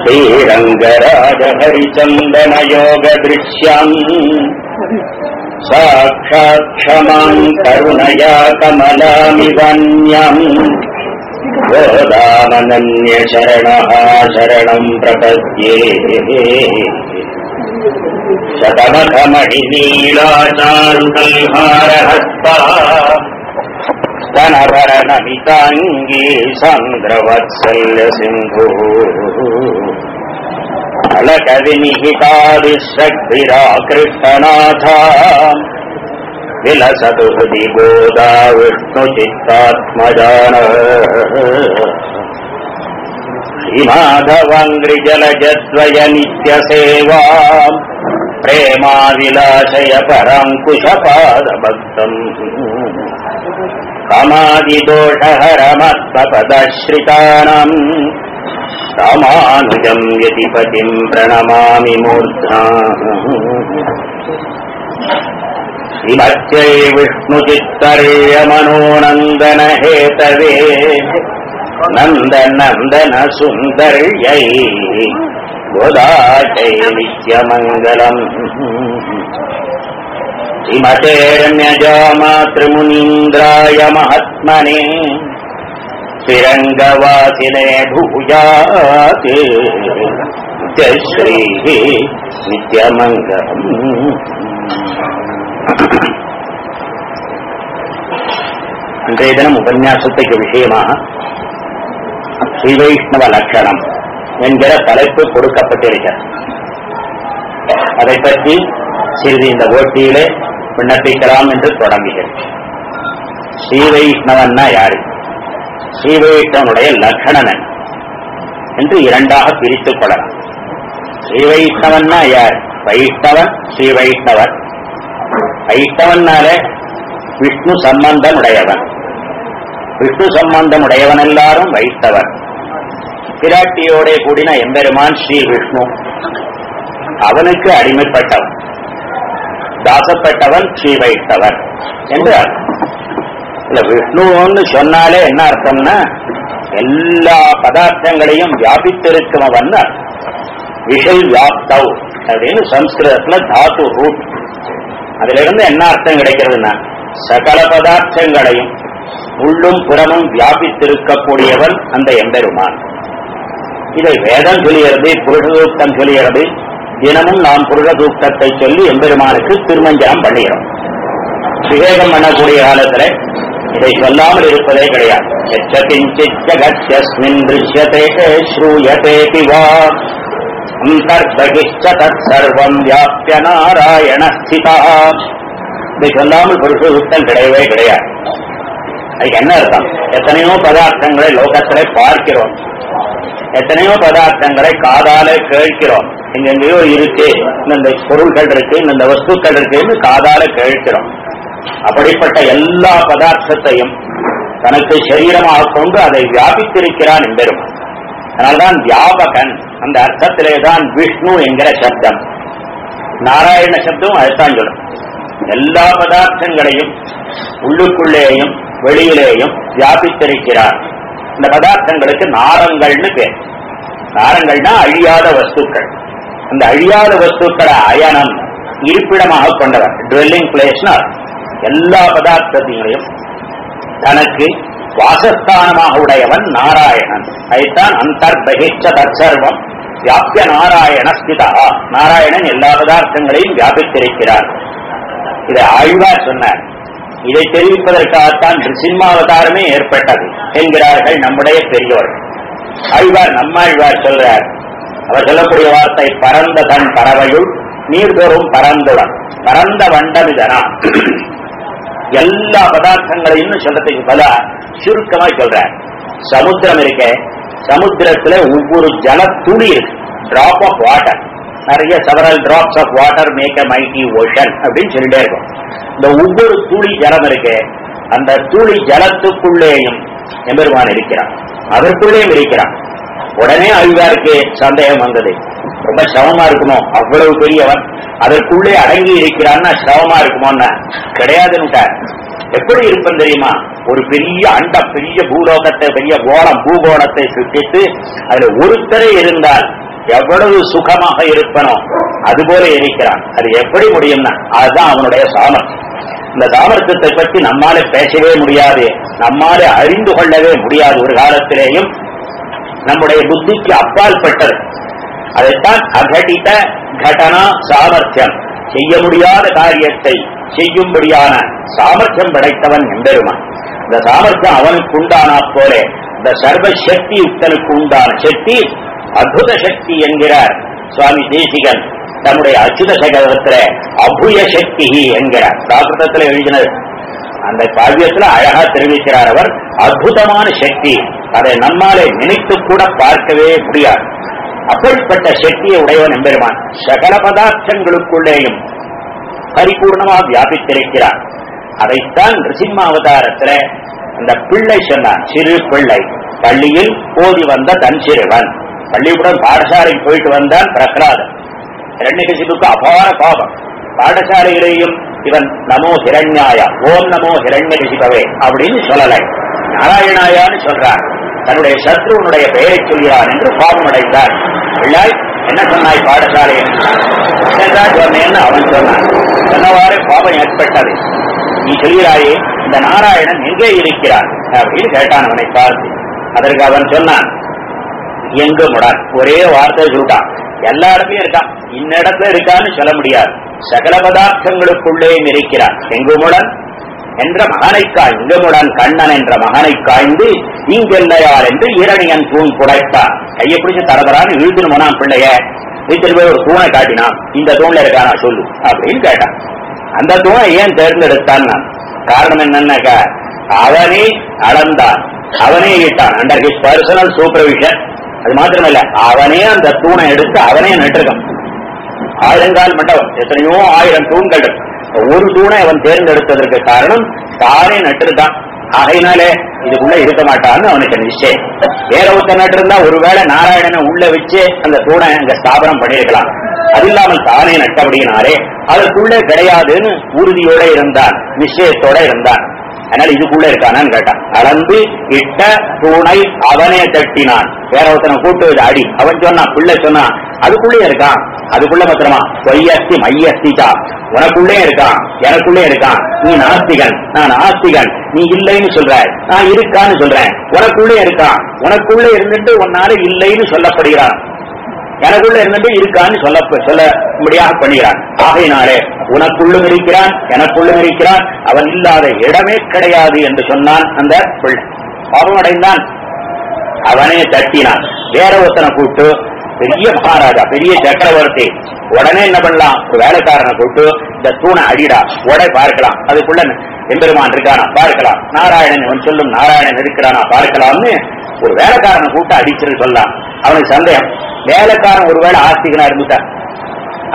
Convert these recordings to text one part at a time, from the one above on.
श्रीरङ्गराजहरिचन्दनयोगदृश्यम्। साक्षात् क्षमाम् करुणया कमलामिवन्यम् गोदामनन्यशरणः शरणम् प्रपद्ये। शतमखमणिनीलाचारुकल्हारहस्ता स्तनभरणमिताङ्गी सान्द्रवत्सल्यसिन्धुः। अलकविनिहितादिशक्तिराकृष्टनाथा विलसतु हृदि गोदा विष्णुचित्तात्मजान श्रीमाधवङ्ग्रिजलजद्वय नित्यसेवा प्रेमाविलासय पराङ्कुशपादभक्तम् कामादिदोषहरमत्मपदश्रितानाम् रामानुजम् यतिपतिम् प्रणमामि मूर्धा श्रीमत्यै विष्णुचित्तर्यमनोनन्दन हेतवे नन्दनन्दन सुन्दर्यै गोदाचै नित्यमङ्गलम् श्रीमते रम्यजामातृमुनीन्द्राय महात्मने श्रीरङ्गवासिने भूयात् नित्यश्रीः नित्यमङ्गलम् இன்றைய தினம் உபன்யாசத்துக்கு விஷயமாக ஸ்ரீ வைஷ்ணவ லட்சணம் என்கிற தலைப்பு கொடுக்கப்பட்டிருக்கிறது அதை பற்றி சிறிது இந்த போட்டியிலே விண்ணப்பிக்கலாம் என்று தொடங்குகிறேன். ஸ்ரீ வைஷ்ணவன்னா யாரு? ஸ்ரீ வைஷ்ணவனுடைய லக்ஷணனன் என்று இரண்டாக பிரித்துக் கொள்ளலாம். ஸ்ரீ வைஷ்ணவன்னா யார்? வைஷ்ணவன் ஸ்ரீ வைஷ்ணவன் வைஷ்ணவன்னாலே விஷ்ணு சம்பந்தம் உடையவன் விஷ்ணு சம்பந்தம் உடையவன் எல்லாரும் வைஷ்ணவன் பிராட்டியோட கூடின எம்பெருமான் ஸ்ரீ விஷ்ணு. அவனுக்கு அடிமைப்பட்டவன். தாசப்பட்டவன் ஸ்ரீ வைத்தவன் என்று இல்ல விஷ்ணுன்னு சொன்னாலே என்ன அர்த்தம்னா எல்லா பதார்த்தங்களையும் வியாபித்திருக்கிறவன் விஷய் வியாப்தவ் அப்படின்னு சம்ஸ்கிருதத்துல தாத்து ரூட் அதுல இருந்து என்ன அர்த்தம் கிடைக்கிறதுன்னா சகல பதார்த்தங்களையும் உள்ளும் புறமும் வியாபித்திருக்கக்கூடியவன் அந்த எம்பெருமான். இதை வேதம் சொல்லுகிறது புருஷோத்தம் சொல்லுகிறது தினமும் நாம் புருஷசூக்தத்தை சொல்லி எம்பெருமானுக்கு திருமஞ்சனம் பண்ணுகிறோம். விவேகம் பண்ணக்கூடிய காலத்துல இதை சொல்லாமல் இருப்பதே கிடையாது. எச்சகிஞ்சித் திருஷ்யதே ஸ்ரூயதேபி வா அந்தர்பகிஷ்ட தத் சர்வம் வியாபிய நாராயண ஸ்திதா. இதை சொல்லாமல் புருஷசூக்தம் கிடையவே கிடையாது. அதுக்கு என்ன அர்த்தம்? எத்தனையோ பதார்த்தங்களை லோகத்திலே பார்க்கிறோம். எத்தனையோ பதார்த்தங்களை காதால கேட்கிறோம். எங்கெங்கயோ இருக்கு இந்த பொருள்கள் இருக்கு இந்த வஸ்துக்கள் இருக்குன்னு காதால கேட்கிறோம். அப்படிப்பட்ட எல்லா பதார்த்தத்தையும் தனக்கு சரீரமாக கொண்டு அதை வியாபித்திருக்கிறான் என்பெரும். அதனால்தான் வியாபகன் அந்த அர்த்தத்திலே தான் விஷ்ணு என்கிற சப்தம். நாராயண சப்தம் அதுதான் சொல்லும். எல்லா பதார்த்தங்களையும் உள்ளுக்குள்ளேயும் வெளியிலேயும் வியாபித்திருக்கிறார். இந்த பதார்த்தங்களுக்கு நாரங்கள்னு பேர். நாரங்கள்னா அழியாத வஸ்துக்கள். அந்த அழியாத வஸ்துக்களை அயனம் இருப்பிடமாக கொண்டவர். டுவெல்லிங் பிளேஸ்னா எல்லா பதார்த்தத்தையும் தனக்கு வாசஸ்தானமாக உடையவன் நாராயணன். அதைத்தான் அந்தர்பகிச்ச தற்சர்வம் வியாபிய நாராயண ஸ்திதா நாராயணன் எல்லா பதார்த்தங்களையும் வியாபித்திருக்கிறார். இதை ஆழ்வார் சொன்னார். இதை தெரிவிப்பதற்காகத்தான் சிம்மாவதாரமே ஏற்பட்டது என்கிறார்கள் நம்முடைய பெரியோர்கள் ஆழ்வார் நம்மாழ்வார் சொல்றார். அவர் சொல்லக்கூடிய வார்த்தை பரந்த தன் பறவையுள் நீர்தோறும் பரந்துடன் பரந்த வண்டம் இதனா? எல்லா பதார்த்தங்களையும் சொல்றதுக்கு பல சுருக்கமா சொல்றார். சமுத்திரம் இருக்க சமுத்திரத்துல ஒவ்வொரு ஜல துளி இருக்கு. டிராப் ஆஃப் வாட்டர் நிறைய several drops of water make a mighty ocean அப்படின்னு சொல்லிட்டே இருக்கும். இந்த ஒவ்வொரு துளி ஜலம் இருக்கு அந்த துளி ஜலத்துக்குள்ளேயும் எம்பெருமான் இருக்கிறான் அதற்குள்ளேயும் இருக்கிறான் உடனே அழிவாருக்கு சந்தேகம் வந்தது. ரொம்ப சிரமமா இருக்குமோ? அவ்வளவு பெரியவன். அதற்குள்ளே அடங்கி இருக்கிறான்னா சிரமமா இருக்குமோன்னா கிடையாதுன்னு எப்படி இருப்பன் தெரியுமா? ஒரு பெரிய அண்ட பெரிய பூலோகத்தை பெரிய கோலம் பூகோளத்தை சுற்றித்து அதுல ஒருத்தரே இருந்தால் எவ்வளவு சுகமாக இருப்பனோ அதுபோல இருக்கிறான். அது எப்படி முடியும்னா அதுதான் அவனுடைய சாமர்த்தியம். இந்த சாமர்த்தியத்தை பற்றி நம்மாலே பேசவே முடியாது. நம்மாலே அறிந்து கொள்ளவே முடியாது. ஒரு காலத்திலேயும் நம்முடைய புத்திக்கு அப்பாற்பட்டது அதைத்தான் அகடித கடனா சாமர்த்தியம். செய்ய முடியாத காரியத்தை செய்யும்படியான சாமர்த்தியம் படைத்தவன் எம்பெருமான். இந்த சாமர்த்தியம் அவனுக்கு உண்டானா போல இந்த சர்வ சக்தி யுக்தனுக்கு உண்டான சக்தி அற்புத சக்தி என்கிறார் சுவாமி தேசிகன். தன்னுடைய அச்சுத சகதத்துல அபுய சக்தி என்கிறார். பிராகிருதத்துல எழுதினது அந்த காவியத்துல அழகா தெரிவிக்கிறார் அவர் அற்புதமான சக்தி. அதை நம்மாலே நினைத்து கூட பார்க்கவே முடியாது. அப்படிப்பட்ட சக்தியை உடையவன் எம்பெருமான். சகல பதார்த்தங்களுக்குள்ளேயும் பரிபூர்ணமாக வியாபித்திருக்கிறார். அதைத்தான் ரிசிம்ம அவதாரத்துல அந்த பிள்ளை சொன்னான். சிறு பிள்ளை. பள்ளியில் போதி வந்த தன் சிறுவன். பள்ளிக்கூடம் பாடசாலைக்கு போயிட்டு வந்தான் பிரகலாதன். இரண்யகசிபுக்கு அபார பாபம் பாடசாலையிலேயும் இவன் நமோ ஹிரண்யாயா ஓம் நமோ ஹிரண்யகசிபவே அப்படின்னு சொல்லலை. நாராயணாயான்னு சொல்றான். தன்னுடைய சத்ருவனுடைய பெயரை சொல்கிறான் என்று பாவம் அடைந்தான். பிள்ளாய் என்ன சொன்னாய் பாடசாலை என்னதான் சொன்னேன்னு அவன் சொன்னான். சொன்னவாறு பாவம் ஏற்பட்டது. நீ சொல்கிறாயே இந்த நாராயணன் எங்கே இருக்கிறான்? அப்படின்னு கேட்டான் அவனை பார்த்து. அதற்கு அவன் சொன்னான் எங்கும் முடான் ஒரே வார்த்தை சொல்லிட்டான் எல்லா இடத்துலயும் இருக்கான் இன்னிடத்துல இருக்கான்னு சொல்ல முடியாது. சகல பதார்த்தங்களுக்குள்ளேயும் இருக்கிறான் எங்குமுடன்? என்ற மகனை காய். கண்ணன் என்ற மகனை காய்ந்து இங்கெல்லையார் என்று இரணியன் தூண் புடைத்தான். கையை பிடிச்சு தரதரான்னு இழுத்துன்னு போனான் பிள்ளைய. வீட்டில் போய் ஒரு தூணை காட்டினான். இந்த தூண்ல இருக்கானா? சொல்லு. அப்படின்னு கேட்டான். அந்த தூணை ஏன் தேர்ந்தெடுத்தான் நான்? காரணம் என்னன்னாக்கா அவனே அளந்தான். அவனே இட்டான். அண்டர் ஹிஸ் பர்சனல் சூப்பர்விஷன் அது மாத்திரமல்ல அவனே அந்த தூணை எடுத்து அவனே நட்டிருக்கான். ஆயிரங்கால் மண்டபம் எத்தனையோ ஆயிரம் தூண்கள் ஒரு தூணை அவன் தேர்ந்தெடுத்ததற்கு காரணம் தானே நட்டிருக்கான். ஆகையினாலே இதுக்குள்ள இருக்க மாட்டான்னு அவனுக்கு நிச்சயம். வேற ஒருத்தர் நட்டிருந்தா ஒருவேளை நாராயணனை உள்ள வச்சு அந்த தூணை அங்க ஸ்தாபனம் பண்ணியிருக்கலாம். அது இல்லாமல் தானே நட்டபடியினாலே அதற்குள்ளே கிடையாதுன்னு உறுதியோட இருந்தான் நிச்சயத்தோட இருந்தான். அதனால இதுக்குள்ள இருக்கானான்னு கேட்டான் அளந்து இட்ட தூணை அவனே தட்டினான். வேற ஒருத்தனை கூட்டு அடி. அவன் சொன்னான் பிள்ளை சொன்னான் அதுக்குள்ளே இருக்கான். அதுக்குள்ள பத்திரமா பொய்யஸ்தி மையஸ்திதா உனக்குள்ளே இருக்கான் எனக்குள்ளே இருக்கான். நீ நாஸ்திகன் நான் ஆஸ்திகன். நீ இல்லைன்னு சொல்ற. நான் இருக்கான்னு சொல்றேன். உனக்குள்ளே இருக்கான். உனக்குள்ளே இருந்துட்டு உன்னால இல்லைன்னு சொல்லப்படுகிறான். எனக்குள்ள இருந்துட்டு இருக்கான்னு சொல்ல சொல்ல முடியாக பண்ணுகிறான் ஆகையினாலே உனக்குள்ளும் இருக்கிறான் எனக்குள்ளும் இருக்கிறான் அவன் இல்லாத இடமே கிடையாது என்று சொன்னான் அந்த பிள்ளை. பாவம் அடைந்தான். அவனே தட்டினான். வேற ஒருத்தனை கூப்பிட்டு பெரிய மகாராஜா பெரிய சக்கரவர்த்தி உடனே என்ன பண்ணலாம்? ஒரு வேலைக்காரனை கூப்பிட்டு இந்த தூணை அடிடா உடை பார்க்கலாம். அதுக்குள்ள எம்பெருமான் இருக்கானா? பார்க்கலாம். நாராயணன் அவன் சொல்லும் நாராயணன் இருக்கிறானா? பார்க்கலாம்னு ஒரு வேலைக்காரனை கூப்பிட்டு அடிச்சிரு சொல்லலாம் அவனுக்கு சந்தேகம். வேலைக்காரன் ஒருவேளை ஆஸ்திகனா இருந்துட்டான்.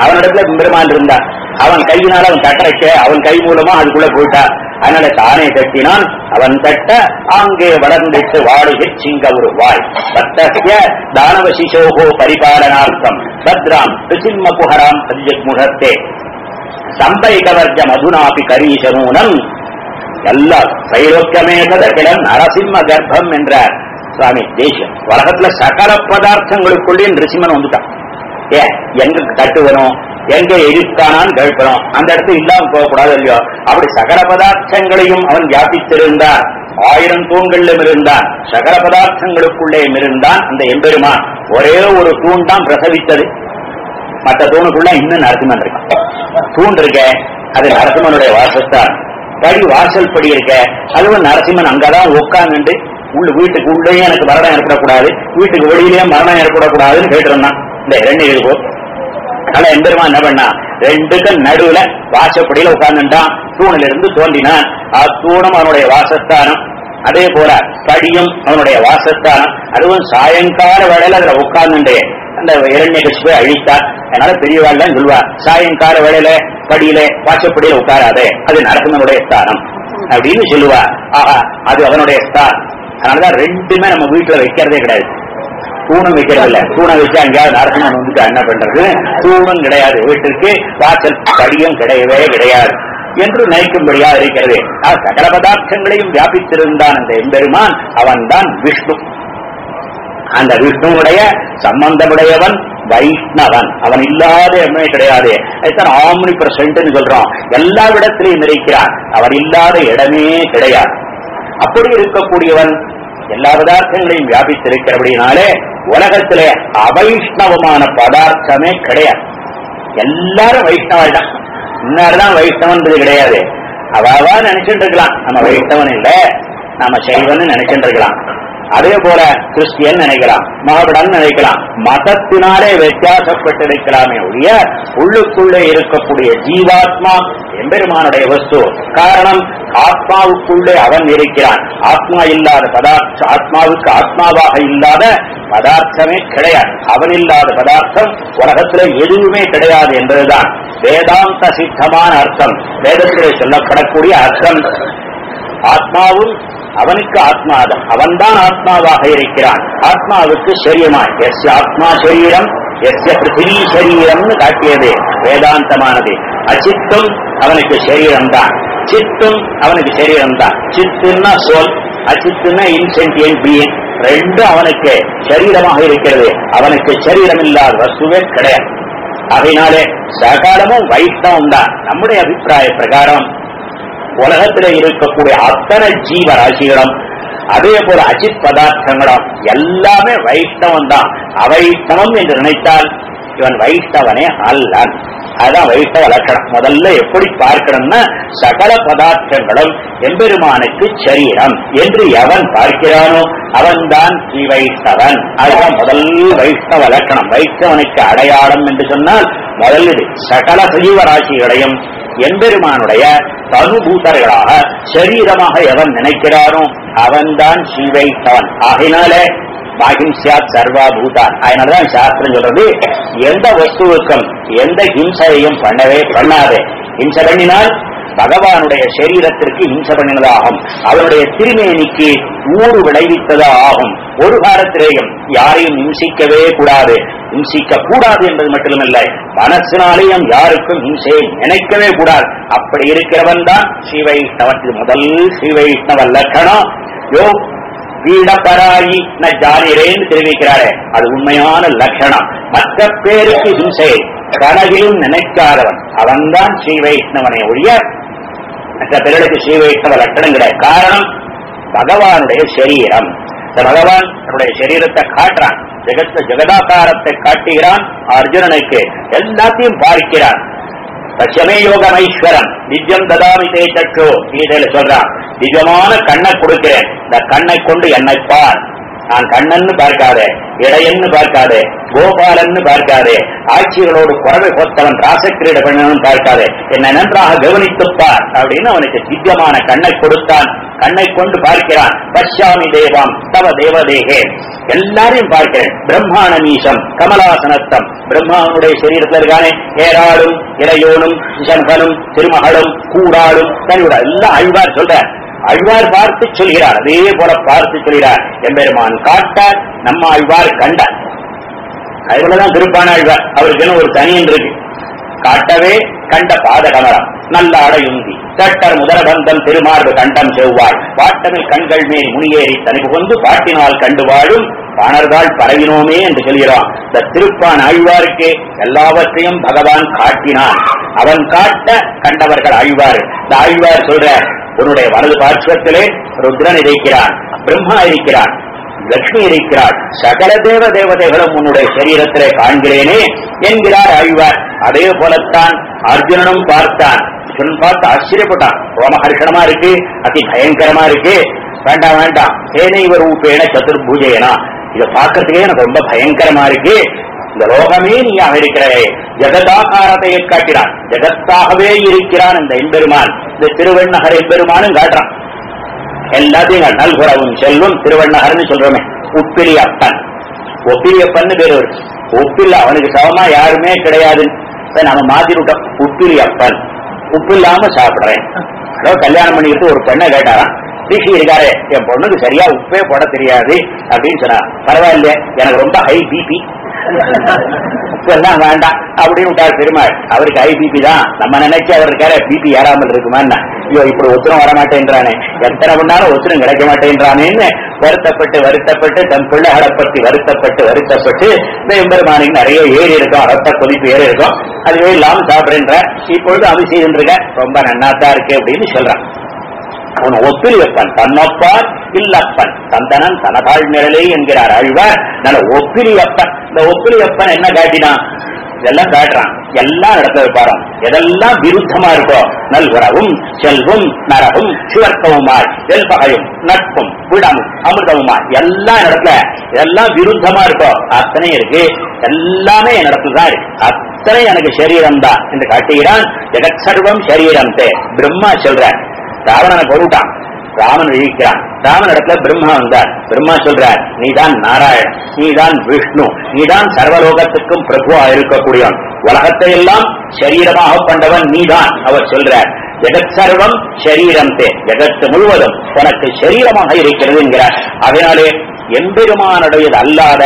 அவனிடத்துல பெருமான் இருந்தா அவன் கையினால அவன் தட்டரைக்க அவன் கை மூலமா அதுக்குள்ள போயிட்டா அதனால தானே தட்டினான் அவன் தட்ட அங்கே வளர்ந்துட்டு வாழுகை சிங்க ஒரு வாய். பத்தசிய தானவ சிசோகோ பரிபாலனார்த்தம். பத்ராம் சிம்ம புகராம் முகத்தே சம்பைகவர்ஜ மதுனாபி கரீசனூனம் எல்லா சைரோக்கியமே சதகிடம் நரசிம்ம கர்ப்பம் என்றார். சுவாமி தேசியம். உலகத்துல சகல பதார்த்தங்களுக்குள்ளே நிருசிம்மன் வந்துட்டான். ஏ எங்க தட்டுவனும் எங்க எரித்தானான்னு கேட்கணும். அந்த இடத்துல இல்லாம போகக்கூடாது இல்லையோ? அப்படி சகல பதார்த்தங்களையும் அவன் வியாபித்திருந்தான். ஆயிரம் தூண்களிலும் இருந்தான். சகல பதார்த்தங்களுக்குள்ளேயும் இருந்தான் அந்த எம்பெருமான். ஒரே ஒரு தூண் தான் பிரசவித்தது. மற்ற தூணுக்குள்ள இன்னும் நரசிம்மன் இருக்கான். தூண் இருக்க அது நரசிம்மனுடைய வாசத்தான் படி வாசல் படி இருக்க அதுவும் நரசிம்மன் அங்கதான் உட்கார்ந்து உள்ள வீட்டுக்கு உள்ளே எனக்கு மரணம் ஏற்படக்கூடாது வீட்டுக்கு வெளியிலேயே மரணம் ஏற்படக்கூடாதுன்னு கேட்டிருந்தான். இந்த இரண்டு இருக்கும் அதனால எம்பெருமான் என்ன பண்ணா? ரெண்டுக்கும் நடுவுல வாசப்படியில உட்கார்ந்துட்டான். தூணில இருந்து தோன்றினான் அத்தூணம் அவனுடைய வாசஸ்தானம். அதே போல படியும் அவனுடைய வாசஸ்தானம். அதுவும் சாயங்கால வேளையில அதுல உட்கார்ந்துட்டே அந்த இரண்ய கட்சியை அழித்தார் அதனால பெரியவாள் சொல்வார் சாயங்கால வேளையில படியில வாசப்படியில உட்காராதே. அது நரசிம்மனுடைய ஸ்தானம். அப்படின்னு சொல்லுவார் ஆஹா அது அவனுடைய ஸ்தானம். அதனாலதான் ரெண்டுமே நம்ம வீட்டுல வைக்கிறதே கிடையாது. தூணம் வைக்கிறது இல்ல தூணம் வச்சு அங்கேயாவது நரசிம்மன் வந்துட்டு என்ன பண்றது? தூணம் கிடையாது. வீட்டிற்கு வாசல் படியும் கிடையவே கிடையாது. என்று நினைக்கும்படியா இருக்கிறது. சகல பதார்த்தங்களையும் வியாபித்திருந்தான் அந்த எம்பெருமான். அவன்தான் விஷ்ணு. அந்த விஷ்ணுவுடைய சம்பந்தமுடையவன் வைஷ்ணவன். அவன் இல்லாத எண்ணமே கிடையாது. ஆம்னி பிரசன்ட் சொல்றோம். எல்லா இடத்திலையும் இருக்கிறான். அவன் இல்லாத இடமே கிடையாது. அப்படி இருக்கக்கூடியவன் எல்லா பதார்த்தங்களையும் வியாபித்திருக்கிறபடினாலே உலகத்திலே அவைஷ்ணவமான பதார்த்தமே கிடையாது. எல்லாரும் வைஷ்ணவன் தான். இன்னார்தான் வைஷ்ணவன்றது கிடையாது. அவாவா நினைச்சிட்டு இருக்கலாம். நம்ம வைஷ்ணவன் இல்ல. நம்ம சைவன் நினைச்சிட்டு இருக்கலாம். அதே போல கிறிஸ்டியன் நினைக்கலாம் மகபடன் நினைக்கலாம். மதத்தினாலே வித்தியாசப்பட்டிருக்கலாமே ஒழிய உள்ளுக்குள்ளே இருக்கக்கூடிய ஜீவாத்மா எம்பெருமானுடைய வஸ்து. காரணம் ஆத்மாவுக்குள்ளே அவன் இருக்கிறான். ஆத்மா இல்லாத பதார்த்த ஆத்மாவுக்கு ஆத்மாவாக இல்லாத பதார்த்தமே கிடையாது. அவன் இல்லாத பதார்த்தம் உலகத்துல எதுவுமே கிடையாது என்பதுதான். வேதாந்த சித்தமான அர்த்தம். வேதத்திலே சொல்லப்படக்கூடிய அர்த்தம். ஆத்மாவும் அவனுக்கு ஆத்மாதம். அவன்தான் ஆத்மாவாக இருக்கிறான். ஆத்மாவுக்கு சரீரமாய். எஸ் ஆத்மா சரீரம் எஸ் பிருத்திவி சரீரம்னு காட்டியது வேதாந்தமானது. அச்சித்தும் அவனுக்கு சரீரம் தான் சித்தும் அவனுக்கு சரீரம் தான் சித்துன்னா சொல் அச்சித்துன்னா இன்சென்டியன் பீயிங். ரெண்டும் அவனுக்கு சரீரமாக இருக்கிறது. அவனுக்கு சரீரம் இல்லாத வசுவே கிடையாது. அதனாலே சகாலமும் வைஷ்ணவம் தான் நம்முடைய அபிப்பிராய பிரகாரம் உலகத்திலே இருக்கக்கூடிய அத்தனை ஜீவராசிகளும் அதே போல அஜித் பதார்த்தங்களும் எல்லாமே வைஷ்ணவன் தான் அவைஷ்ணவம் என்று நினைத்தால் இவன் வைஷ்ணவனே அல்லன். அதுதான் வைஷ்ணவ லட்சணம். முதல்ல எப்படி பார்க்கணும்னா சகல பதார்த்தங்களும் எம்பெருமானுக்கு சரீரம் என்று எவன் பார்க்கிறானோ அவன்தான் ஸ்ரீ வைஷ்ணவன் அதுதான் முதல் வைஷ்ணவ லட்சணம். வைஷ்ணவனுக்கு அடையாளம் என்று சொன்னால் முதலில் சகல சஜீவராசிகளையும் எம்பெருமானுடைய தனுபூதர்களாக சரீரமாக எவன் நினைக்கிறானோ அவன்தான் ஸ்ரீ தவன் ஆகினாலே சர்வா பூதான் அதனாலதான் சாஸ்திரம் சொல்றது எந்த வஸ்துவுக்கும் எந்த ஹிம்சையும் பண்ணவே பண்ணாதே. ஹிம்சை பண்ணினால் பகவானுடைய சரீரத்திற்கு ஹிம்சை பண்ணினதாகும் அவருடைய திருமேனிக்கு ஊறு விளைவித்ததா ஆகும் ஒரு காலத்திலேயும் யாரையும் இம்சிக்கவே கூடாது. இம்சிக்க கூடாது என்பது மட்டுமல்ல. மனசினாலேயும் யாருக்கும் இம்சையை நினைக்கவே கூடாது. அப்படி இருக்கிறவன் தான் ஸ்ரீவைஷ்ணவன் முதல் ஸ்ரீவைஷ்ணவ லட்சணம் யோ பீடப்பராயி ந ஜானிரேன்னு தெரிவிக்கிறாரே. அது உண்மையான லட்சணம் மற்ற பேருக்கு இம்சையை கனவிலும் நினைக்காதவன். அவன்தான் ஸ்ரீ வைஷ்ணவனை ஒழிய மற்ற பேர்களுக்கு ஸ்ரீ வைஷ்ணவ லட்சணம் கிடையாது. காரணம் பகவானுடைய சரீரம். இந்த பகவான் தன்னுடைய சரீரத்தை காட்டுறான். ஜெகத்த ஜெகதாகாரத்தை காட்டுகிறான் அர்ஜுனனுக்கு. எல்லாத்தையும் பார்க்கிறான். சச்சமே யோகமைஸ்வரன் நிஜம் ததாமி தே கீதையில சொல்றான். நிஜமான கண்ணை கொடுக்கிறேன். இந்த கண்ணை கொண்டு என்னை பார். நான் கண்ணன்னு பார்க்காதே இடையன்னு பார்க்காதே கோபாலன்னு பார்க்காதே ஆட்சிகளோடு குறவை கொத்தவன் ராசக்கிரீட பண்ணனும் பார்க்காதே. என்னை நன்றாக கவனித்துப்பார் அப்படின்னு அவனுக்கு திவ்யமான கண்ணை கொடுத்தான். கண்ணை கொண்டு பார்க்கிறான். பஷ்யாமி தேவம் தவ தேவதேகே. எல்லாரையும் பார்க்கிறேன். பிரம்மாணமீசம் கமலாசனத்தம் பிரம்மாவனுடைய சரீரத்தில் இருக்கானே. ஏராளும் இளையோனும் சம்பனும் திருமகளும் கூடாளும் தனிவிட எல்லாம் அழிவார் சொல்ற அழ்வார் பார்த்து சொல்கிறார். அதே போல பார்த்து சொல்கிறார். எம்பெருமான் காட்டார் நம்ம அழ்வார் கண்டார். அதுபோலதான் திருப்பான அழ்வார் அவருக்கு ஒரு தனியன் இருக்கு. காட்டவே கண்ட பாத கமரம் நல்ல அடையுந்தி சட்டர் முதலபந்தம் திருமார்பு கண்டம் செவ்வாள் பாட்டமில் கண்கள் மேல் முனியேறி தனி கொண்டு பாட்டினால் கண்டு வாழும் பாணர்கள் பரவினோமே என்று சொல்கிறான். இந்த திருப்பான் ஆழ்வாருக்கு எல்லாவற்றையும் பகவான் காட்டினான். அவன் காட்ட கண்டவர்கள் ஆழ்வார் இந்த ஆழ்வார் சொல்ற உன்னுடைய வலது பார்ஸ்வத்திலே ருத்ரன் இருக்கிறான் பிரம்மா இருக்கிறான் லட்சுமி இருக்கிறாள். சகல தேவ தேவதைகளும் உன்னுடைய சரீரத்திலே காண்கிறேனே என்கிறார் ஆழ்வார். அதே போலத்தான் அர்ஜுனனும் பார்த்தான். சொன் பார்த்து ஆச்சரியப்பட்டான். ரோமஹர்ஷணமா இருக்கு அதி பயங்கரமா இருக்கு. வேண்டாம் வேண்டாம். சேனைவ ஊப்பேன சதுர்பூஜையனா? இதை பார்க்கறதுக்கே எனக்கு ரொம்ப பயங்கரமா இருக்கு. இந்த லோகமே நீயாக இருக்கிறவே ஜெகதாகாரத்தை காட்டினான். ஜெகத்தாகவே இருக்கிறான் இந்த எம்பெருமான். இந்த திருவண்ணகர் எம்பெருமானும் காட்டுறான். எல்லாத்தையும் நல்குறவும் செல்வம் திருவண்ணகர்னு சொல்றோமே. உப்பிலி அப்பன் ஒப்பிலி அப்பன்னு பேர் இருக்கு உப்பில் அவனுக்கு சமமா யாருமே கிடையாது நம்ம மாத்தி விட்டோம். உப்பிலி அப்பன் உப்பு இல்லாம சாப்பிடுறேன். அதாவது கல்யாணம் பண்ணிக்கிட்டு ஒரு பெண்ணை கேட்டாராம். ரிஷி இருக்காரு என் பொண்ணுக்கு சரியா உப்பே போட தெரியாது அப்படின்னு சொன்னா பரவாயில்ல எனக்கு ரொம்ப ஹை பிபி எல்லாம் வேண்டாம். அப்படின்னு விட்டார் பெருமாள் அவருக்கு ஹை பிபி தான். நம்ம நினைச்சு அவர் இருக்காரு பிபி ஏறாமல் இருக்குமான்னு. ஐயோ இப்படி ஒத்துரம் வர மாட்டேன்றானே. எத்தனை பண்ணாலும் ஒத்துரம் கிடைக்க மாட்டேன்றானேன்னு வருத்தப்பட்டு வருத்தப்பட்டு தன் பிள்ளைகளை பற்றி வருத்தப்பட்டு வருத்தப்பட்டு இந்த நிறைய ஏறி இருக்கும் ரத்த கொதிப்பு ஏறி இருக்கும். அதுவே இல்லாமல் சாப்பிடுன்ற இப்பொழுது அபிஷேகம் இருக்க ரொம்ப நன்னாத்தான் இருக்கு அப்படின்னு சொல்றான். அவன் ஒப்பிலியப்பன் தன்னொப்பார் இல்லப்பன். தந்தனன் தனதாள் நிழலே என்கிறார் ஆழ்வார். நல்ல ஒப்பிலியப்பன் இந்த ஒப்புளியப்பன் என்ன காட்டினான் இதெல்லாம் காட்டுறான். எல்லாம் நடத்த வைப்பாராம். எதெல்லாம் விருத்தமா இருக்கோ நல்குறவும் செல்வம் நரகும் சுவர்க்கவுமாய் வெல்பகையும் நட்பும் விடமும் அமிர்தவுமாய் எல்லா இடத்துல எல்லாம் விருத்தமா இருக்கோ? அத்தனை இருக்கு. எல்லாமே என் தான் இருக்கு. அத்தனை எனக்கு சரீரம் தான். என்று காட்டுகிறான். ஜெகத் சர்வம் சரீரம் தே பிரம்மா சொல்ற ராவணனை பொருட்டான் ராமன் இழிக்கிறான் ராமன் இடத்துல பிரம்மா வந்தார். பிரம்மா சொல்றார் நீதான் நாராயண் நீதான் விஷ்ணு நீதான் சர்வலோகத்துக்கும் பிரபுவா இருக்கக்கூடியவன். உலகத்தை எல்லாம் சரீரமாக கொண்டவன் நீதான் அவர் சொல்றார். ஜெகத் சர்வம் சரீரம் தே ஜெகத்து முழுவதும் உனக்கு சரீரமாக இருக்கிறது என்கிறார். அதனாலே எம்பெருமானுடையது அல்லாத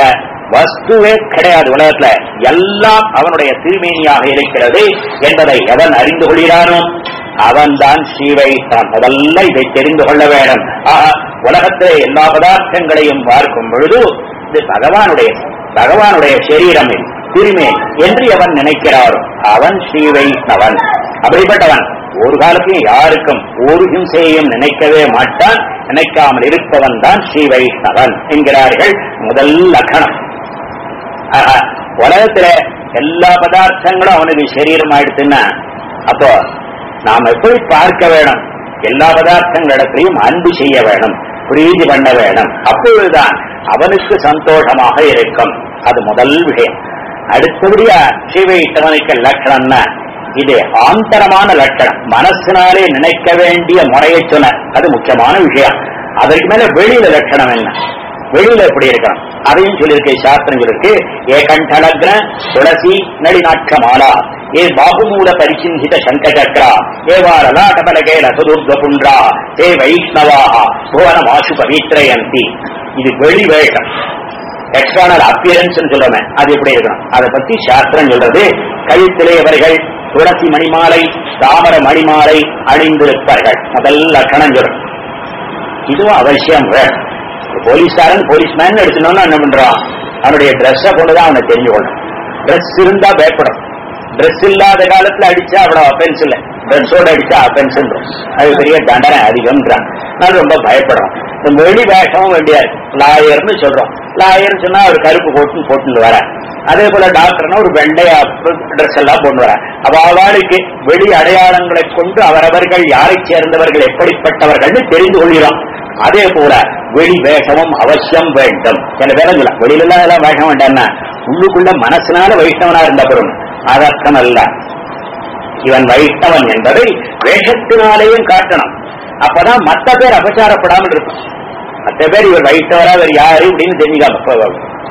வஸ்துவே கிடையாது உலகத்துல. எல்லாம் அவனுடைய திருமேனியாக இருக்கிறது என்பதை எவன் அறிந்து கொள்கிறானோ அவன்தான் சீவைத்தான். முதல்ல இதை தெரிந்து கொள்ள வேண்டும். ஆஹா உலகத்திலே எல்லா பதார்த்தங்களையும் பார்க்கும் பொழுது இது பகவானுடைய பகவானுடைய சரீரம் திருமே என்று அவன் நினைக்கிறாரோ. அவன் ஸ்ரீவைஷ்ணவன் அப்படிப்பட்டவன். ஒரு காலத்தையும் யாருக்கும் ஒரு ஹிம்சையையும் நினைக்கவே மாட்டான். நினைக்காமல் இருப்பவன் தான் ஸ்ரீவைஷ்ணவன் என்கிறார்கள் முதல் லட்சணம் ஆஹா, உலகத்துல எல்லா பதார்த்தங்களும் அவனுக்கு சரீரம் ஆயிடுச்சுன்னா அப்போ நாம் எப்படி பார்க்க வேணும். எல்லா பதார்த்தங்களிடத்திலையும் அன்பு செய்ய வேணும். பிரீதி பண்ண வேணும். அப்பொழுதுதான் அவனுக்கு சந்தோஷமாக இருக்கும். அது முதல் விஷயம். அடுத்தபடியா ஸ்ரீவைஷ்ணவனுக்கு லட்சணம்னா இது ஆந்தரமான லட்சணம். மனசினாலே நினைக்க வேண்டிய முறையை சொன்ன. அது முக்கியமான விஷயம். அதற்கு மேல வெளியில லட்சணம் என்ன? வெளியில எப்படி இருக்கணும் அதையும் சொல்லியிருக்கு சாஸ்திரம் சொல்லிருக்கு ஏ கண்டலக்ன துளசி நளினாட்ச மாலா ஏ பாகுமூல பரிசிந்தித சங்கச்சக்ரா சக்கரா ஏ வாரலாட்டபலகேல சுதுர்க புன்றா ஏ வைஷ்ணவாக புவன மாசு பவித்ரயந்தி. இது வெளி வேஷம். எக்ஸ்டர்னல் அப்பியரன்ஸ் சொல்றோமே அது எப்படி இருக்கணும்? அதை பத்தி சாஸ்திரம் சொல்றது கழுத்திலே துளசி மணிமாலை தாமர மணிமாலை அணிந்திருப்பார்கள். முதல் லட்சணம் சொல்றோம். இதுவும் அவசியம் வேணும். போலீஸ்காரன் போலீஸ்மேன் எடுத்துனோம்னா என்ன பண்றான்? அவனுடைய ட்ரெஸ்ஸை கொண்டுதான் அவனை தெரிஞ்சு கொள்ளும் ட்ரெஸ் இருந்தா பயப்படும். ட்ரெஸ் இல்லாத காலத்துல அடிச்சா அவ்வளவு அஃபென்ஸ் இல்ல. ட்ரெஸ்ஸோட அடிச்சா அஃபென்ஸ் அது பெரிய தண்டனை அதிகம்ன்றான். நான் ரொம்ப பயப்படுறோம் இந்த வெளி வேஷமும் வேண்டியா லாயர்னு சொல்றோம். லாயர்னு சொன்னா ஒரு கருப்பு கோட்டு போட்டுன்னு வர அதே போல டாக்டர்னா ஒரு வெண்டைய ட்ரெஸ் எல்லாம் போட்டு வர அப்ப அவளுக்கு வெளி அடையாளங்களை கொண்டு அவரவர்கள் யாரை சேர்ந்தவர்கள் எப்படிப்பட்டவர்கள்னு தெரிந்து கொள்கிறோம். அதே போல வெளி வேஷமும் அவசியம் வேண்டும். சில பேரங்கள வெளியில எல்லாம் எல்லாம் வேஷம் வேண்டாம்னா உள்ளுக்குள்ள மனசினால வைஷ்ணவனா இருந்த பெரும் அதர்த்தம் அல்ல இவன் வைஷ்ணவன் என்பதை வேஷத்தினாலேயும் காட்டணும். அப்பதான் மற்ற பேர் அபச்சாரப்படாமல் இருக்கும். மற்ற பேர் இவர் வைஷ்ணவரா வேறு யாரு அப்படின்னு தெரிஞ்சுக்காம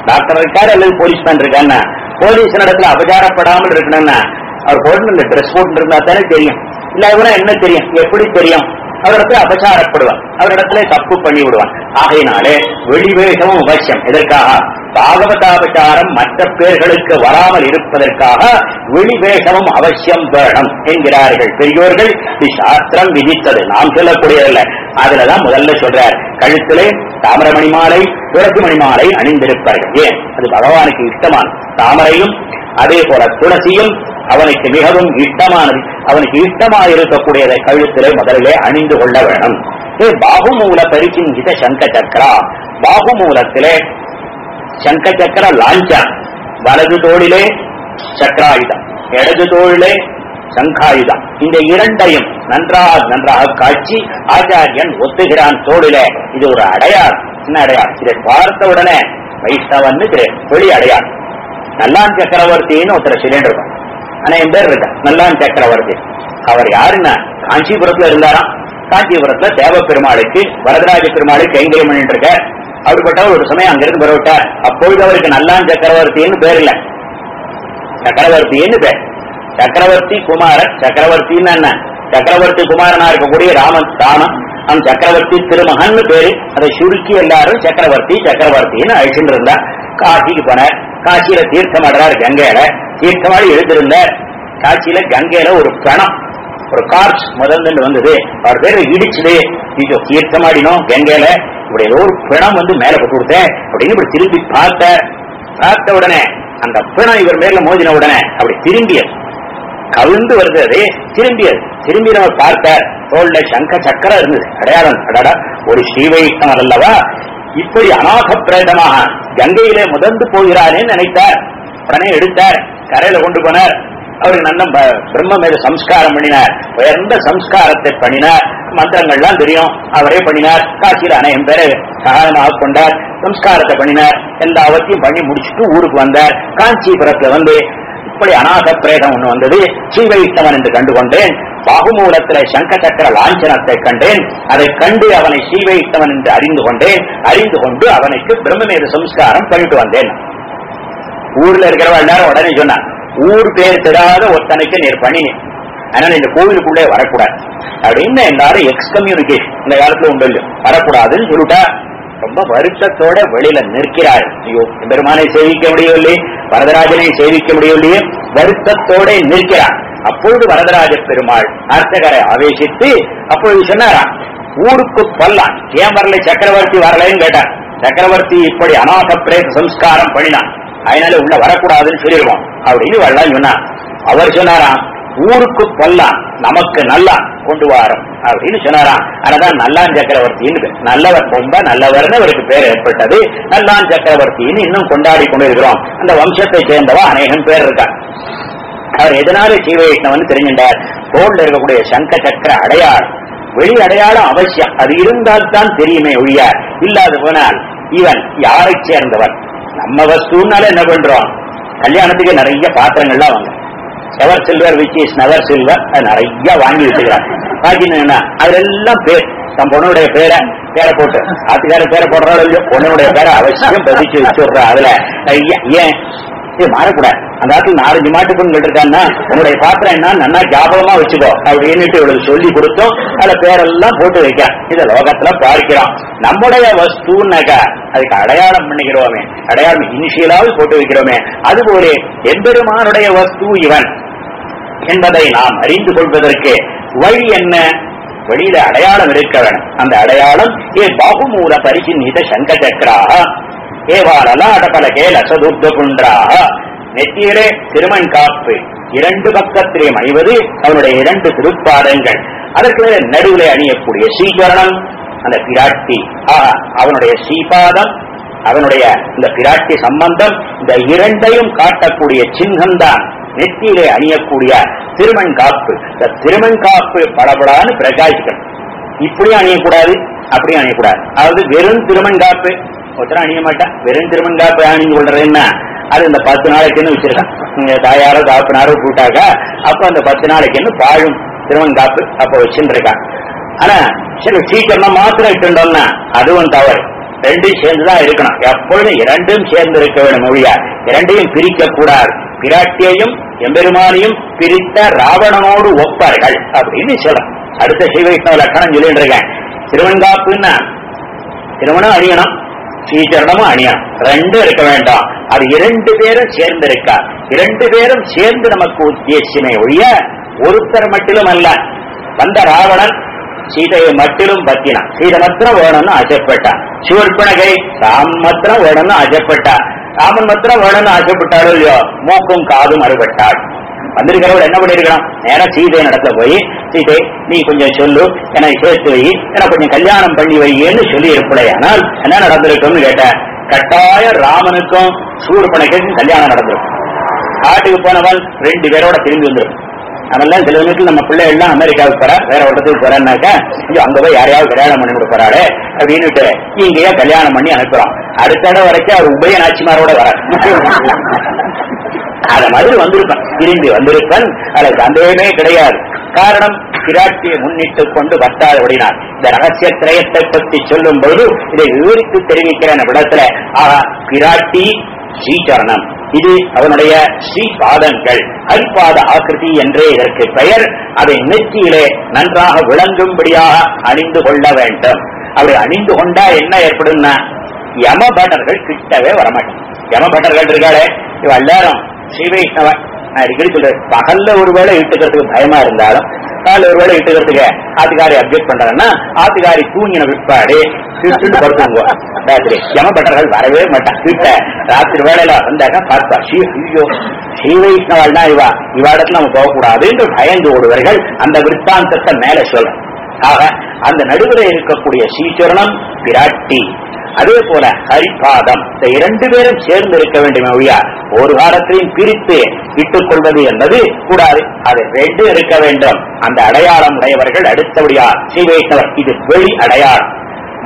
டாக்டர் இருக்காரு அல்லது போலீஸ்மேன் இருக்கான்னா போலீஸ் இடத்துல அபச்சாரப்படாமல் இருக்கணும்னா அவர் போட்டு இந்த ட்ரெஸ் போட்டு இருந்தா தானே தெரியும். இல்ல இவனா என்ன தெரியும்? எப்படி தெரியும்? அவரிடத்துல அபச்சாரப்படுவான் அவரிடத்துல தப்பு பண்ணி விடுவான் ஆகையினாலே வெளிவேஷமும் அவசியம் எதற்காக? பாகவதாபச்சாரம் மற்ற பேர்களுக்கு வராமல் இருப்பதற்காக வெளிவேகமும் அவசியம் வேணும் என்கிறார்கள். பெரியோர்கள் சாஸ்திரம் விதித்தது. நாம் சொல்லக்கூடியதல்ல. அதுலதான் முதல்ல சொல்றார் கழுத்திலே தாமரமணி மாலை துளசி மணி மாலை அணிந்திருப்பார்கள். ஏன்? அது பகவானுக்கு இஷ்டமான தாமரையும் அதே போல துளசியும் அவனுக்கு மிகவும் இஷ்டமானது. அவனுக்கு இஷ்டமாக இருக்கக்கூடியதை கழுத்திலே முதலிலே அணிந்து கொள்ள வேணும். ஏ பாகுமூல பரிச்சிந்தித சங்க சக்கரா பாகுமூலத்திலே சங்க சக்கர லாஞ்சா வலது தோளிலே சக்கராயுதம் இடது தோளிலே சங்காயுதம். இந்த இரண்டையும் நன்றாக நன்றாக காட்சி ஆச்சாரியன் ஒத்துகிறான் தோளிலே. இது ஒரு அடையாளம். என்ன அடையாளம்? இதை பார்த்த உடனே வைஷ்ணவன் வெளி அடையாளம். நல்லான் சக்கரவர்த்தின்னு ஒருத்தர் சிலிண்டர் இருக்கும். ஆனா என் பேர் இருக்க நல்லான் சக்கரவர்த்தி. அவர் யாருன்னா? காஞ்சிபுரத்துல இருந்தாராம். காஞ்சிபுரத்துல தேவ பெருமாளுக்கு வரதராஜ பெருமாளுக்கு கைங்கரியம் பண்ணிட்டு இருக்க அப்படிப்பட்டவர் ஒரு சமயம் அங்கிருந்து வரவிட்டார் அப்பொழுது அவருக்கு நல்லான் சக்கரவர்த்தின்னு பேர் இல்ல. சக்கரவர்த்தின்னு பேர். சக்கரவர்த்தி குமாரன் சக்கரவர்த்தின்னு என்ன? சக்கரவர்த்தி குமாரனா இருக்கக்கூடிய ராமன் ராமன் அவன் சக்கரவர்த்தி திருமகன் பேரு. அதை சுருக்கி எல்லாரும் சக்கரவர்த்தி சக்கரவர்த்தின்னு அழிச்சுட்டு இருந்தா. காசிக்கு போனார். காசியில தீர்த்தமாடுறார் கங்கையில. தீர்த்தமாடி எழுந்திருந்தார் காசியில கங்கையில ஒரு பிணம் ஒரு கார்ஸ் முதல்ல வந்தது. அவர் பேர் இடிச்சுது. இது தீர்த்தமாடினோம் கங்கையில. இப்படி ஏதோ ஒரு பிணம் வந்து மேல போட்டு கொடுத்தேன் அப்படின்னு இப்படி திரும்பி பார்த்த பார்த்த உடனே அந்த பிணம் இவர் மேல மோதின உடனே அப்படி திரும்பியது. கவிழ்ந்து வருது அதே திரும்பியது. திரும்பி நம்ம பார்த்த தோல்ல சங்க சக்கரம் இருந்தது. அடையாளம் அடடா ஒரு ஸ்ரீவைஷ்ணவர் அல்லவா? இப்படி அநாத பிரேதமாக கங்கையிலே முதந்து போகிறாரே நினைத்தார். உடனே எடுத்தார் கரையில கொண்டு போனார். அவருக்கு நல்ல பிரம்ம மேல சம்ஸ்காரம் பண்ணினார். உயர்ந்த சம்ஸ்காரத்தை பண்ணினார். மந்திரங்கள்லாம் தெரியும். அவரே பண்ணினார். காசியில் அணையம் பேரை சகாயமாக கொண்டார். சம்ஸ்காரத்தை பண்ணினார். எல்லாவற்றையும் பண்ணி முடிச்சுட்டு ஊருக்கு வந்தார். காஞ்சிபுரத்துல வந்து இப்படி அநாத பிரேதம் ஒண்ணு வந்தது. ஸ்ரீவைஷ்ணவன் என்று கண்டுகொண்டேன். பாகுமூலத்திலே சங்க சக்கர லாஞ்சனத்தை கண்டேன். அதை கண்டு அவனை ஸ்ரீவைஷ்ணவன் என்று அறிந்து கொண்டேன். அறிந்து கொண்டு அவனுக்கு பிரம்மமேத சம்ஸ்காரம் பண்ணிட்டு வந்தேன். ஊர்ல இருக்கிறவ எல்லாரும் உடனே சொன்னான் ஊர் பேர் தெரியாத ஒருத்தனுக்கு நீர் பண்ணினேன் அதனால இந்த கோவிலுக்குள்ளே வரக்கூடாது. அப்படின்னு எல்லாரும் எக்ஸ்கம்யூனிகேஷன் இந்த காலத்துல உண்டு இல்லையோ வரக்கூடாதுன்னு சொல்லிட்டா. ரொம்ப வருத்தத்தோட வெளியில நிற்கிறார். ஐயோ பெருமானை சேவிக்க முடியவில்லை வரதராஜனை சேவிக்க முடியவில்லையே வருத்தத்தோட நிற்கிறார். அப்பொழுது வரதராஜ பெருமாள் அர்த்தகரை ஆவேசித்து அப்பொழுது சொன்னாராம் ஊருக்கு கொல்லாம் ஏன் வரல? சக்கரவர்த்தி வரலைன்னு கேட்டார். சக்கரவர்த்தி இப்படி அநாத பிரேத சம்ஸ்காரம் பண்ணினான். அதனால உள்ள வரக்கூடாதுன்னு சொல்லிடுவோம். அப்படின்னு வரலாம் சொன்னார். அவர் சொன்னாராம் ஊருக்கு கொல்லாம் நமக்கு நல்லா. கொண்டு வாரம். அப்படின்னு சொன்னாராம். ஆனாதான் நல்லான் சக்கரவர்த்தின்னு நல்லவர் ரொம்ப நல்லவர்னு அவருக்கு பேர் ஏற்பட்டது. நல்லான் சக்கரவர்த்தின்னு இன்னும் கொண்டாடி கொண்டு இருக்கிறோம் அந்த வம்சத்தை சேர்ந்தவா அநேகம் பேர் இருக்கார். அவர் எதனால சீவைஷ்ணவன் தெரிஞ்சின்றார் தோல்ல இருக்கக்கூடிய சங்க சக்கர அடையாளம் வெளி அடையாளம் அவசியம். அது இருந்தால் தான் தெரியுமே ஒழிய இல்லாது போனால் இவன் யாரை சேர்ந்தவன்? நம்ம வஸ்துனால என்ன பண்றோம்? கல்யாணத்துக்கு நிறைய பாத்திரங்கள்லாம் வாங்க ever silver which is never silver நிறைய வாங்கி வச்சுக்கிறான். பாத்தீங்கன்னா அதெல்லாம் பேர். தன் பொண்ணுடைய பேரை பேரை போட்டு. ஆத்துக்கார பேரை போடுறாள் இல்லையோ பொண்ணுடைய பேரை அவசியம் பதிச்சு வச்சுடுறா அதுல. ஏன்? இது மாறக்கூடாது. அந்த ஆத்துல நாலஞ்சு மாட்டு பொண்ணு இருக்கான்னா உன்னுடைய பாத்திரம் என்ன? நல்லா ஜாபகமா வச்சுக்கோ. அப்படின்னுட்டு இவளுக்கு சொல்லி கொடுத்தோம். அதுல பேரெல்லாம் போட்டு வைக்கிறான் இத லோகத்துல பார்க்கிறோம். நம்முடைய வஸ்துனாக்க அதுக்கு அடையாளம் பண்ணிக்கிறோமே. அடையாளம் இனிஷியலாவது போட்டு வைக்கிறோமே. அதுபோல எம்பெருமானுடைய வஸ்து இவன். என்பதை நாம் அறிந்து கொள்வதற்கு வழி என்ன? வெளியில அடையாளம் இருக்க வேணும் அந்த அடையாளம் ஏ பாகுமூல பரிசின்னித சங்க சக்கராக ஏவாலலாடபலகே லசதுர்க குன்றாக நெத்தியிலே திருமண் காப்பு இரண்டு பக்கத்திலே அணிவது அவனுடைய இரண்டு திருப்பாதங்கள். அதற்கு நடுவிலே அணியக்கூடிய ஸ்ரீகரணம் அந்த பிராட்டி. ஆஹா அவனுடைய ஸ்ரீபாதம் அவனுடைய இந்த பிராட்டி சம்பந்தம் இந்த இரண்டையும் காட்டக்கூடிய சின்னம்தான் நெத்தியிலே அணியக்கூடிய திருமண் காப்பு. இந்த திருமண் காப்பு படபடான்னு பிரகாசிக்கணும். இப்படியும் அணியக்கூடாது அப்படியும் அணியக்கூடாது. அதாவது வெறும் திருமண் காப்பு. ஒருத்தரும் அணிய மாட்டான். வெறும் திருமண் காப்பு அணிஞ்சு கொள்றதுன்னா அது இந்த பத்து நாளைக்குன்னு வச்சிருக்கான். தாயாரோ காப்பினாரோ கூட்டாக்கா அப்ப அந்த பத்து நாளைக்குன்னு பாழும் திருமண் காப்பு அப்ப வச்சுருக்கான் ஆனா சரி சீக்கிரமா மாத்திரம் இட்டுட்டோம்னா அதுவும் தவறு. ரெண்டும் சேர்ந்துதான் இருக்கணும். எப்பொழுதும் இரண்டும் சேர்ந்து இருக்க வேண்டும் மொழியா? இரண்டையும் பிரிக்க கூடாது பிராட்டியையும் எம்பெருமானையும் பிரித்த ராவணனோடு ஒப்பார்கள் அப்படின்னு சொல்லலாம். அடுத்த ஸ்ரீவைஷ்ணவ லட்சணம் சொல்லிட்டு இருக்கேன் திருவன்காப்புன்னா திருமணம் அணியணும். ஸ்ரீச்சரணமும் அணியணும். ரெண்டும் இருக்க வேண்டாம். அது இரண்டு பேரும் சேர்ந்து இருக்கா? இரண்டு பேரும் சேர்ந்து நமக்கு உத்தேசியமே ஒழிய ஒருத்தர் மட்டிலும் அல்ல. வந்த ராவணன் சீதையை மட்டிலும் பத்தினான். சீதை மாத்திரம் வேணும்னு ஆசைப்பட்டான். சிவற்பனகை தாம் மாத்திரம் வேணும்னு ஆசைப்பட்டான். ராமன் மாத்திரம் வேணும்னு ஆசைப்பட்டாலும் இல்லையோ மூக்கும் காதும் அறுபட்டாள். வந்திருக்கிறவள் என்ன பண்ணிருக்கிறான் நேரம் சீதை நடத்த போய் சீதை நீ கொஞ்சம் சொல்லு என சேர்த்து வை எனக்கு கொஞ்சம் கல்யாணம் பண்ணி வையேன்னு சொல்லி இருப்படை ஆனால் என்ன நடந்திருக்கும்னு கேட்டேன். கட்டாய ராமனுக்கும் சூர்பனைக்கும் கல்யாணம் நடந்திருக்கும். காட்டுக்கு போனவள் ரெண்டு பேரோட திரும்பி வந்துருக்கும் அதெல்லாம் சில வீட்டுல நம்ம பிள்ளை எல்லாம் அமெரிக்காவுக்கு போறா வேற ஒரு இடத்துக்கு போறான்னாக்கா ஐயோ அங்க போய் யாரையாவது கல்யாணம் பண்ணி கொடுப்பாரு அப்படின்னுட்டு இங்கேயே கல்யாணம் பண்ணி அனுப்புறோம். அடுத்த இடம் வரைக்கும் அவர் உபய நாச்சிமாரோட வர அத மாதிரி வந்திருப்பேன். திரும்பி வந்திருப்பேன். அதுல சந்தேகமே கிடையாது. காரணம் பிராட்டியை முன்னிட்டு கொண்டு வட்டாதபடினார் இந்த ரகசிய திரயத்தை பற்றி சொல்லும் பொழுது இதை விவரித்து தெரிவிக்கிற விடத்துல ஆஹா பிராட்டி ஸ்ரீசரணம். இது அவனுடைய ஸ்ரீ பாதங்கள் ஹரிபாத ஆக்கிருதி என்றே இதற்கு பெயர். அதை நெற்றியிலே நன்றாக விளங்கும்படியாக அணிந்து கொள்ள வேண்டும். அப்படி அணிந்து கொண்டா என்ன ஏற்படும்னா யமபட்டர்கள் கிட்டவே வரமாட்டோம் யமபட்டர்கள் இருக்காளே இவ எல்லாரும் ஸ்ரீ வைஷ்ணவன். நான் அடிக்கடி சொல்றேன் பகல்ல ஒருவேளை இட்டுக்கிறதுக்கு பயமா இருந்தாலும் கால ஒரு வேலை இட்டுக்கிறதுக்கு ஆத்துக்காரி அப்டேட் பண்றாங்கன்னா ஆத்துக்காரி தூங்கின விற்பாடு சிரிச்சுட்டு படுத்துங்க ராத்திரி யமபட்டர்கள் வரவே மாட்டான் கிட்ட ராத்திரி வேலையில வந்தாக்க பார்ப்பா. ஸ்ரீ ஐயோ ஸ்ரீ வைஷ்ணவாள்னா இவா. இவா நம்ம போகக்கூடாது என்று பயந்து ஓடுவர்கள். அந்த விற்பாந்தத்தை மேல சொல்றேன் ஆக அந்த நடுவில் இருக்கக்கூடிய ஸ்ரீச்சரணம் பிராட்டி. அதே போல ஹரிபாதம். இந்த இரண்டு பேரும் சேர்ந்து இருக்க வேண்டும் ஒழியா ஒரு காலத்திலையும் பிரித்து இட்டுக் கொள்வது என்பது கூடாது. அது ரெண்டு இருக்க வேண்டும். அந்த அடையாளம் உடையவர்கள் அடுத்தபடியா ஸ்ரீ வைஷ்ணவர் இது வெளி அடையாளம்.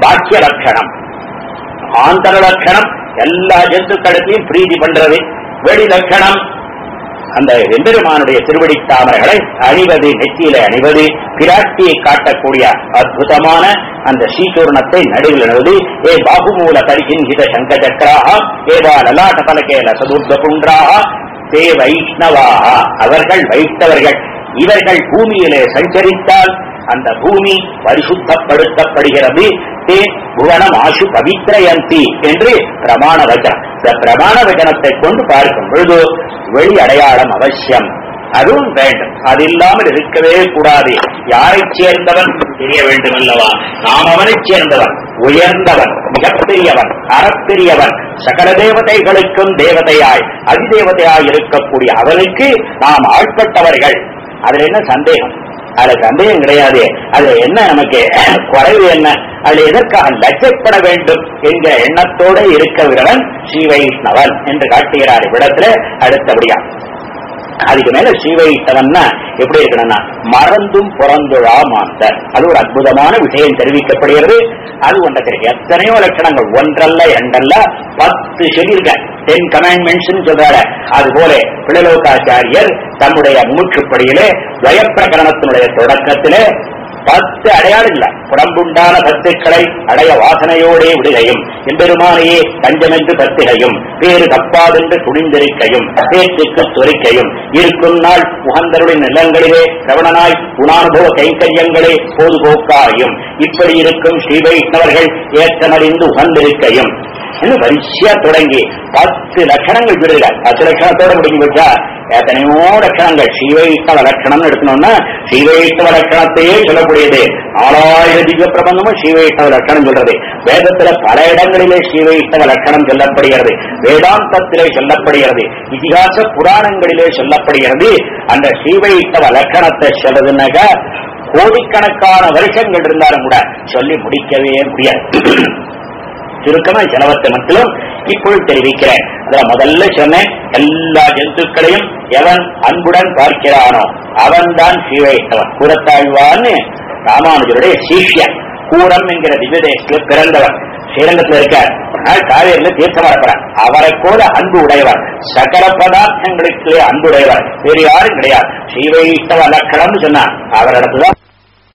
பாக்கிய லட்சணம். ஆந்தர லட்சணம். எல்லா ஜந்துக்களுக்கையும் பிரீதி பண்றது. வெளி லட்சணம். அந்த எம்பெருமானுடைய திருவடி தாமரைகளை அணிவது நெத்தியில அணிவது பிராட்டியை காட்டக்கூடிய அற்புதமான அந்த ஸ்ரீசூர்ணத்தை நடுவில் அணிவது. ஏ பாகுமூல பரிசின்ஹித சங்க சக்கராக ஏவா லலாட்ட பலகேல சதுர்த குன்றாக தே வைஷ்ணவாக அவர்கள் வைத்தவர்கள் இவர்கள் பூமியிலே சஞ்சரித்தால் அந்த பூமி பரிசுத்தப்படுத்தப்படுகிறது. தே புவனம் ஆசு பவித்ரயந்தி என்று பிரமாண வச்சனம் இந்த பிரமாண வச்சனத்தை கொண்டு பார்க்கும் பொழுது வெளி அடையாளம் அவசியம். அதுவும் வேண்டும். அது இல்லாமல் இருக்கவே கூடாது. யாரை சேர்ந்தவன்? தெரிய வேண்டும் அல்லவா நாம் அவனைச் சேர்ந்தவன் உயர்ந்தவன் மிகப்பெரியவன் அறப்பெரியவன் சகல தேவதைகளுக்கும் தேவதையாய் அதிதேவதையாய் இருக்கக்கூடிய அவனுக்கு நாம் ஆட்பட்டவர்கள் அதுல என்ன சந்தேகம்? அதுல சந்தேகம் கிடையாது. அதுல என்ன நமக்கு குறைவு என்ன? அதுல எதற்காக லட்சப்பட வேண்டும் என்ற எண்ணத்தோட இருக்கிறவன் ஸ்ரீ வைஷ்ணவன் என்று காட்டுகிறார் இவ்விடத்துல அடுத்தபடியா. அதுக்கு மேல ஸ்ரீவைஷ்ணவன்னா எப்படி இருக்கணும்னா மறந்தும் பிறந்துழா மாந்தர் அது ஒரு அற்புதமான விஷயம் தெரிவிக்கப்படுகிறது. அது ஒன்றை எத்தனையோ லட்சணங்கள். ஒன்றல்ல இரண்டல்ல பத்து சொல்லியிருக்க டென் கமாண்ட்மெண்ட்ஸ் சொல்றாரு. அது போல பிள்ளலோகாச்சாரியர் தன்னுடைய மூச்சுப்படியிலே வயப்பிரகரணத்தினுடைய தொடக்கத்திலே பத்து அடையாளம் இல்ல புறம்புண்டான பத்துக்களை அடைய வாசனையோடே விடுகையும் எம்பெருமானையே தஞ்சமென்று பத்திகையும் பேரு தப்பாதென்று துணிந்திருக்கையும் பேச்சுக்கு துரிக்கையும் இருக்கும் நாள் உகந்தருடைய நிலங்களிலே கவனனாய் குணானுபவ கைங்கரியங்களே போதுபோக்காயும் இப்படி இருக்கும் ஸ்ரீ வைஷ்ணவர்கள் ஏற்றமறிந்து உகந்திருக்கையும் இன்னும் வரிசையா தொடங்கி பத்து லட்சணங்கள் விடுதல பத்து லட்சணத்தோட முடிஞ்சு வச்சா எத்தனையோ லட்சணங்கள். ஸ்ரீவைஷ்ணவ லட்சணம் எடுக்கணும்னா ஸ்ரீவைஷ்ணவ லட்சணத்தையே சொல்லக்கூடியது. ஆளாயிர திவ்ய பிரபந்தமும் ஸ்ரீவைஷ்ணவ லட்சணம் சொல்றது. வேதத்துல பல இடங்களிலே ஸ்ரீவைஷ்ணவ லட்சணம் சொல்லப்படுகிறது. வேதாந்தத்திலே சொல்லப்படுகிறது. இதிகாச புராணங்களிலே சொல்லப்படுகிறது. அந்த ஸ்ரீவைஷ்ணவ லட்சணத்தை சொல்றதுனாக்க கோடிக்கணக்கான வருஷங்கள் இருந்தாலும் கூட சொல்லி முடிக்கவே முடியாது. சுருக்கமா செலவத்தை மட்டும் இப்பொழுது தெரிவிக்கிறேன். அதுல முதல்ல சொன்னேன் எல்லா ஜந்துக்களையும் எவன் அன்புடன் பார்க்கிறானோ அவன்தான் சீவைத்தவன் கூறத்தாழ்வான்னு ராமானுஜருடைய சீஷ்யன். கூடம் என்கிற திவ்யதேசத்துல பிறந்தவன். ஸ்ரீரங்கத்தில் இருக்கார். ஒரு காவேரியில தீர்த்தம் வரப்படுறார் அவரை கூட அன்பு உடையவர் சகல அன்பு அன்புடையவர் வேறு யாரும் கிடையாது. ஸ்ரீவைஷ்ணவ லக்கணம்னு சொன்னார் அவரிடத்துதான்